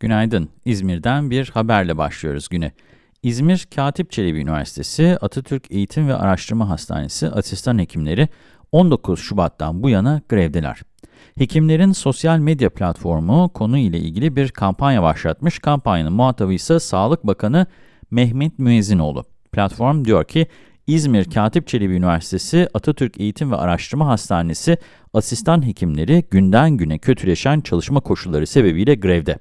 Günaydın. İzmir'den bir haberle başlıyoruz güne. İzmir Katip Çelebi Üniversitesi Atatürk Eğitim ve Araştırma Hastanesi asistan hekimleri 19 Şubat'tan bu yana grevdeler. Hekimlerin sosyal medya platformu konu ile ilgili bir kampanya başlatmış. Kampanyanın muhatabı ise Sağlık Bakanı Mehmet Müezzinoğlu. Platform diyor ki, İzmir Katip Çelebi Üniversitesi Atatürk Eğitim ve Araştırma Hastanesi asistan hekimleri günden güne kötüleşen çalışma koşulları sebebiyle grevde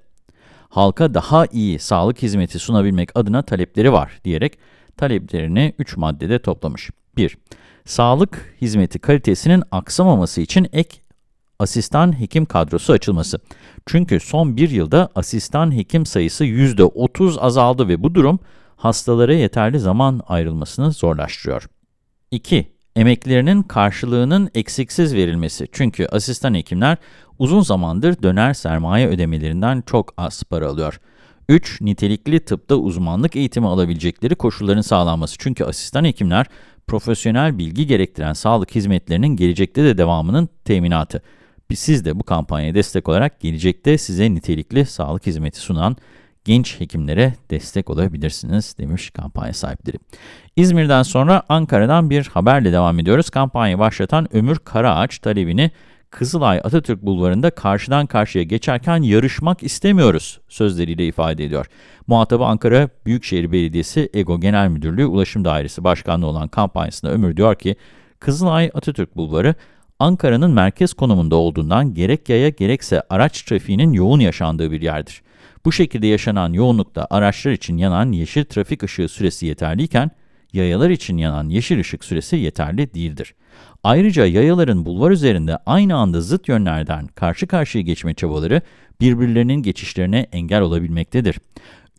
halka daha iyi sağlık hizmeti sunabilmek adına talepleri var diyerek taleplerini 3 maddede toplamış. 1. Sağlık hizmeti kalitesinin aksamaması için ek asistan hekim kadrosu açılması. Çünkü son bir yılda asistan hekim sayısı %30 azaldı ve bu durum hastalara yeterli zaman ayrılmasını zorlaştırıyor. 2. Emeklilerinin karşılığının eksiksiz verilmesi. Çünkü asistan hekimler uzun zamandır döner sermaye ödemelerinden çok az para alıyor. 3. Nitelikli tıpta uzmanlık eğitimi alabilecekleri koşulların sağlanması. Çünkü asistan hekimler profesyonel bilgi gerektiren sağlık hizmetlerinin gelecekte de devamının teminatı. Siz de bu kampanyaya destek olarak gelecekte size nitelikli sağlık hizmeti sunan genç hekimlere destek olabilirsiniz demiş kampanya sahipleri. İzmir'den sonra Ankara'dan bir haberle devam ediyoruz. Kampanyayı başlatan Ömür Karaağaç talebini Kızılay Atatürk Bulvarı'nda karşıdan karşıya geçerken yarışmak istemiyoruz sözleriyle ifade ediyor. Muhatabı Ankara Büyükşehir Belediyesi EGO Genel Müdürlüğü Ulaşım Dairesi Başkanlığı olan kampanyasında Ömür diyor ki, Kızılay Atatürk Bulvarı Ankara'nın merkez konumunda olduğundan gerek yaya gerekse araç trafiğinin yoğun yaşandığı bir yerdir. Bu şekilde yaşanan yoğunlukta araçlar için yanan yeşil trafik ışığı süresi yeterliyken, yayalar için yanan yeşil ışık süresi yeterli değildir. Ayrıca yayaların bulvar üzerinde aynı anda zıt yönlerden karşı karşıya geçme çabaları birbirlerinin geçişlerine engel olabilmektedir.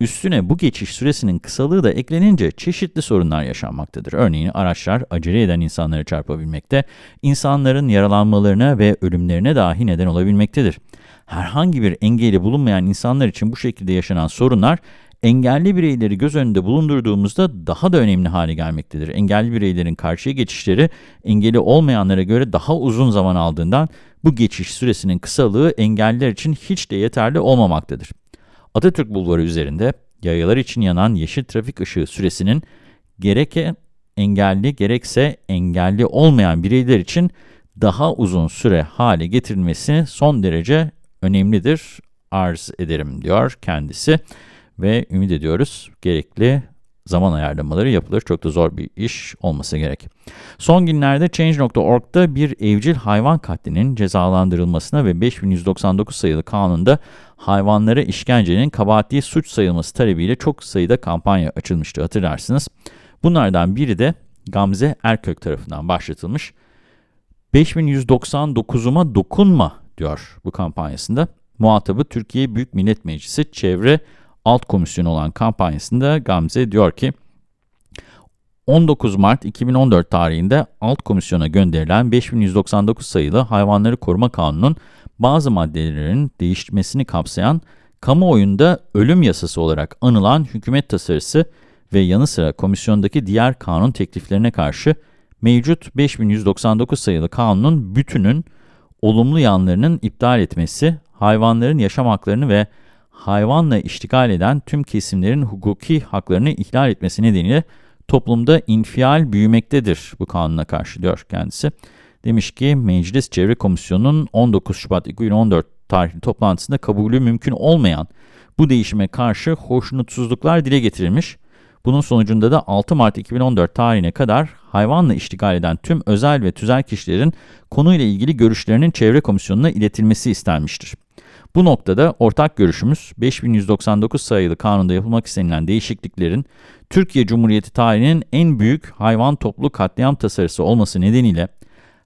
Üstüne bu geçiş süresinin kısalığı da eklenince çeşitli sorunlar yaşanmaktadır. Örneğin araçlar acele eden insanlara çarpabilmekte, insanların yaralanmalarına ve ölümlerine dahi neden olabilmektedir. Herhangi bir engeli bulunmayan insanlar için bu şekilde yaşanan sorunlar engelli bireyleri göz önünde bulundurduğumuzda daha da önemli hale gelmektedir. Engelli bireylerin karşıya geçişleri engeli olmayanlara göre daha uzun zaman aldığından bu geçiş süresinin kısalığı engelliler için hiç de yeterli olmamaktadır. Atatürk Bulvarı üzerinde yayalar için yanan yeşil trafik ışığı süresinin gereke engelli gerekse engelli olmayan bireyler için daha uzun süre hale getirilmesi son derece önemlidir arz ederim diyor kendisi ve ümit ediyoruz gerekli zaman ayarlamaları yapılır. Çok da zor bir iş olması gerek. Son günlerde Change.org'da bir evcil hayvan katlinin cezalandırılmasına ve 5199 sayılı kanunda hayvanlara işkencenin kabahatli suç sayılması talebiyle çok sayıda kampanya açılmıştı hatırlarsınız. Bunlardan biri de Gamze Erkök tarafından başlatılmış. 5199'uma dokunma diyor bu kampanyasında. Muhatabı Türkiye Büyük Millet Meclisi Çevre Alt Komisyonu olan kampanyasında Gamze diyor ki, 19 Mart 2014 tarihinde alt komisyona gönderilen 5199 sayılı Hayvanları Koruma Kanunu'nun bazı maddelerinin değişmesini kapsayan kamuoyunda ölüm yasası olarak anılan hükümet tasarısı ve yanı sıra komisyondaki diğer kanun tekliflerine karşı mevcut 5199 sayılı kanunun bütünün olumlu yanlarının iptal etmesi, hayvanların yaşam haklarını ve hayvanla iştigal eden tüm kesimlerin hukuki haklarını ihlal etmesi nedeniyle toplumda infial büyümektedir bu kanuna karşı diyor kendisi. Demiş ki Meclis Çevre Komisyonu'nun 19 Şubat 2014 tarihli toplantısında kabulü mümkün olmayan bu değişime karşı hoşnutsuzluklar dile getirilmiş. Bunun sonucunda da 6 Mart 2014 tarihine kadar hayvanla iştigal eden tüm özel ve tüzel kişilerin konuyla ilgili görüşlerinin Çevre Komisyonu'na iletilmesi istenmiştir. Bu noktada ortak görüşümüz 5199 sayılı kanunda yapılmak istenilen değişikliklerin Türkiye Cumhuriyeti tarihinin en büyük hayvan toplu katliam tasarısı olması nedeniyle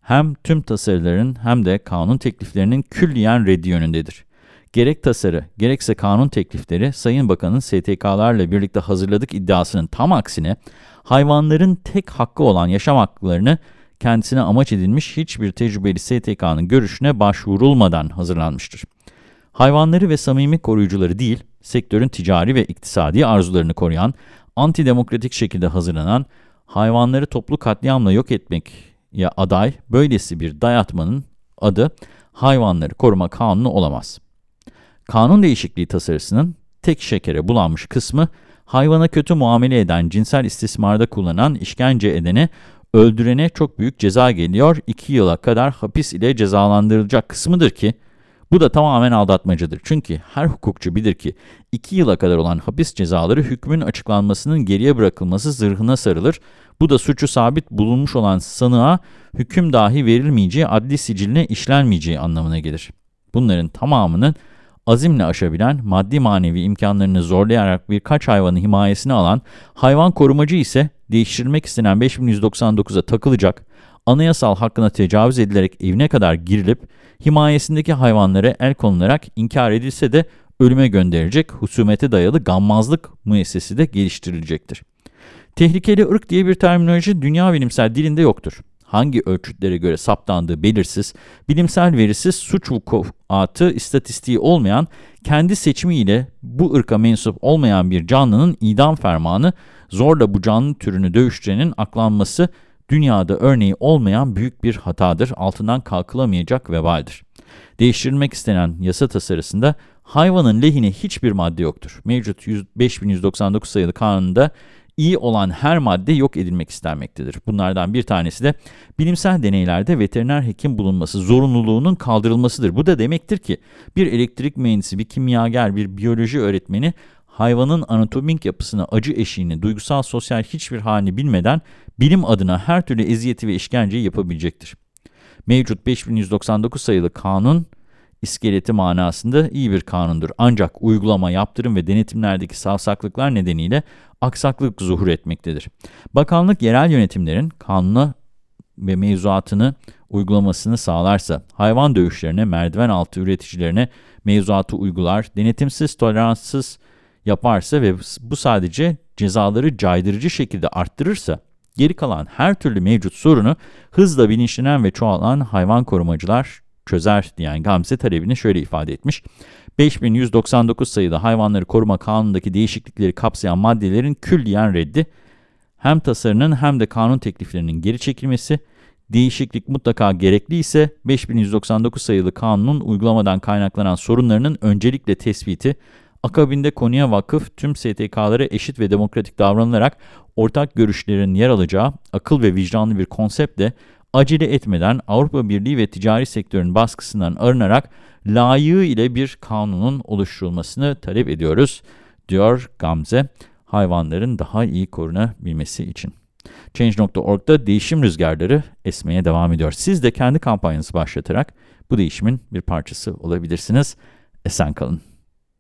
hem tüm tasarıların hem de kanun tekliflerinin külliyen reddi yönündedir. Gerek tasarı, gerekse kanun teklifleri Sayın Bakan'ın STK'larla birlikte hazırladık iddiasının tam aksine hayvanların tek hakkı olan yaşam haklarını kendisine amaç edilmiş hiçbir tecrübeli STK'nın görüşüne başvurulmadan hazırlanmıştır. Hayvanları ve samimi koruyucuları değil, sektörün ticari ve iktisadi arzularını koruyan, antidemokratik şekilde hazırlanan, hayvanları toplu katliamla yok etmek ya aday, böylesi bir dayatmanın adı hayvanları koruma kanunu olamaz. Kanun değişikliği tasarısının tek şekere bulanmış kısmı, hayvana kötü muamele eden, cinsel istismarda kullanan, işkence edene, öldürene çok büyük ceza geliyor, 2 yıla kadar hapis ile cezalandırılacak kısmıdır ki, bu da tamamen aldatmacadır. Çünkü her hukukçu bilir ki 2 yıla kadar olan hapis cezaları hükmün açıklanmasının geriye bırakılması zırhına sarılır. Bu da suçu sabit bulunmuş olan sanığa hüküm dahi verilmeyeceği, adli siciline işlenmeyeceği anlamına gelir. Bunların tamamının azimle aşabilen, maddi manevi imkanlarını zorlayarak birkaç hayvanı himayesine alan, hayvan korumacı ise değiştirilmek istenen 5199'a takılacak, anayasal hakkına tecavüz edilerek evine kadar girilip, himayesindeki hayvanlara el konularak inkar edilse de ölüme gönderilecek husumete dayalı gammazlık müessesi de geliştirilecektir. Tehlikeli ırk diye bir terminoloji dünya bilimsel dilinde yoktur. Hangi ölçütlere göre saptandığı belirsiz, bilimsel verisiz suç vukuatı istatistiği olmayan, kendi seçimiyle bu ırka mensup olmayan bir canlının idam fermanı, zorla bu canlı türünü dövüştürenin aklanması dünyada örneği olmayan büyük bir hatadır, altından kalkılamayacak vebaldir. Değiştirilmek istenen yasa tasarısında hayvanın lehine hiçbir madde yoktur. Mevcut 5199 sayılı kanunda iyi olan her madde yok edilmek istenmektedir. Bunlardan bir tanesi de bilimsel deneylerde veteriner hekim bulunması zorunluluğunun kaldırılmasıdır. Bu da demektir ki bir elektrik mühendisi, bir kimyager, bir biyoloji öğretmeni hayvanın anatomik yapısını, acı eşiğini, duygusal, sosyal hiçbir halini bilmeden bilim adına her türlü eziyeti ve işkenceyi yapabilecektir. Mevcut 5199 sayılı kanun, iskeleti manasında iyi bir kanundur. Ancak uygulama, yaptırım ve denetimlerdeki savsaklıklar nedeniyle aksaklık zuhur etmektedir. Bakanlık yerel yönetimlerin kanuna ve mevzuatını uygulamasını sağlarsa, hayvan dövüşlerine, merdiven altı üreticilerine mevzuatı uygular, denetimsiz, toleranssız yaparsa ve bu sadece cezaları caydırıcı şekilde arttırırsa, geri kalan her türlü mevcut sorunu hızla bilinçlenen ve çoğalan hayvan korumacılar çözer diyen Gamze talebini şöyle ifade etmiş. 5199 sayılı hayvanları koruma kanunundaki değişiklikleri kapsayan maddelerin külliyen reddi, hem tasarının hem de kanun tekliflerinin geri çekilmesi, değişiklik mutlaka gerekli ise 5199 sayılı kanunun uygulamadan kaynaklanan sorunlarının öncelikle tespiti, akabinde konuya vakıf tüm STK'lara eşit ve demokratik davranılarak ortak görüşlerin yer alacağı akıl ve vicdanlı bir konseptle acele etmeden Avrupa Birliği ve ticari sektörün baskısından arınarak layığı ile bir kanunun oluşturulmasını talep ediyoruz, diyor Gamze, hayvanların daha iyi korunabilmesi için. Change.org'da değişim rüzgarları esmeye devam ediyor. Siz de kendi kampanyanızı başlatarak bu değişimin bir parçası olabilirsiniz. Esen kalın.